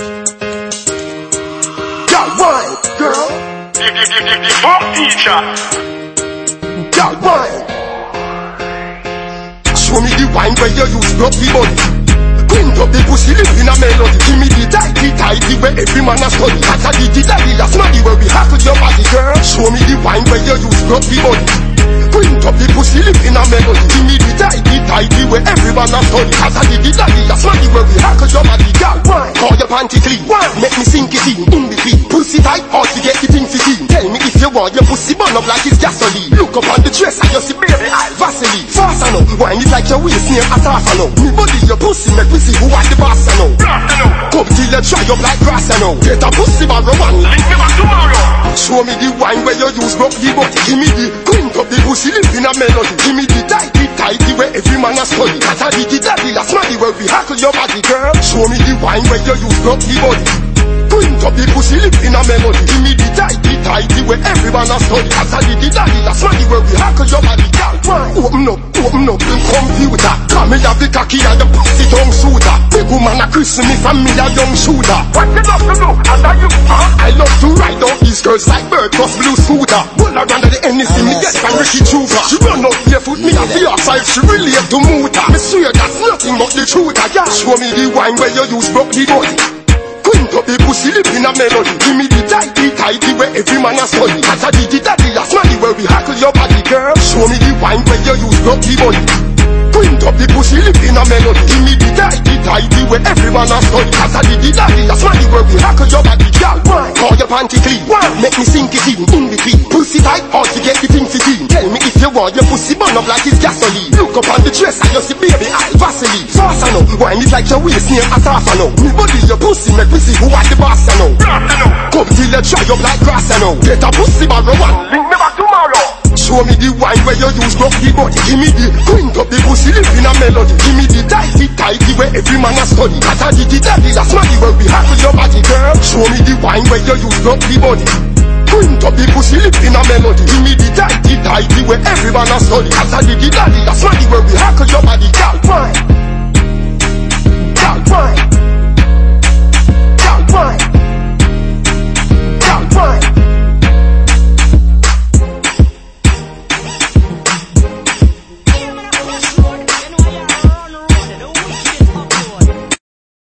Girl, wine, girl. The, the, the, the, the fuck teacher. Girl, wine. Show me the wine where you use rub the body. Quint up the pussy, live in a melody. Give me the tighty, tighty where every man a study. Cause I did it, I did a smarty where we to your body, girl. Show me the wine where you use rub the body. Quint up the pussy, live in a melody. Give me the tighty, tighty where every man a study. I did it, I did a smarty where we to your body, girl. Wine. Call your panty clean. Wine. Make me sink it in, in between. Pussy tight, hard to get the thing fitting. Tell me if you want your pussy burn up like it's gasoline. Look up on the dress and you see baby eye Vaseline. Fast now, wine is like your waist near a saucer now. Me body your pussy make me see who are the boss now. Blast you know. Come till you dry up like grass now. Get a pussy barrow one. Link me back tomorrow. Show me the wine where you use rub the body. Give me the quint up the pussy live in a melody. Give me the tighty tighty where every man a study. I did it, I did a smarty where we hackle your body, girl. Show me the wine where you use rub the body. Quint up the pussy live in a melody. Give me the tighty tighty where every man a study. Cause I did it, I did a smarty where we hackle your body, girl. Wine. Open up, open up the computer. Come me have the cocky and the pussy tongue shooter. Big woman a kiss me a young shooter. What you love to do? And are you, huh? These girls like bird plus blue scooter. Pull her under the NEC, me get from Ricky Trooper. She run up barefoot, me a fear five, she relate to motor. Me swear that's nothing but the truth. I yeah. Show me the wine where you use broke the body. Quint up the pussy, live in a melody. Give me the tighty, tighty where every man a study. Did it, I did a smarty where we hackle your body, girl. Show me the wine where you use broke the body. Quint up the pussy, live in a melody. Give me the tighty, tighty where every man a study. Did it, I did a smarty where we hackle your body, girl. Wine. Call your panty clean. Make me sink it in, in between. Pussy tight, hard to get the thing fitting. Tell me if you want your pussy burn up like it's gasoline. Look up on the dress you see baby eye Vaseline. Fast now, wine is like your waist near a saucer now. Me body your pussy make me see who are the boss you know. Come till you dry up like grass now. Get a pussy barrow one. Link me back. Show me the wine where you use rock the body. Give me the quint up the pussy live in a melody. Give me the tighty tighty where every man a study. Cause I did it, I did a where we hackle your body, girl. Show me the wine where you use rock the body. Quint up the pussy live in a melody. Give me the tighty tighty where every man a study. Cause I did it, I did a where we hackle your body.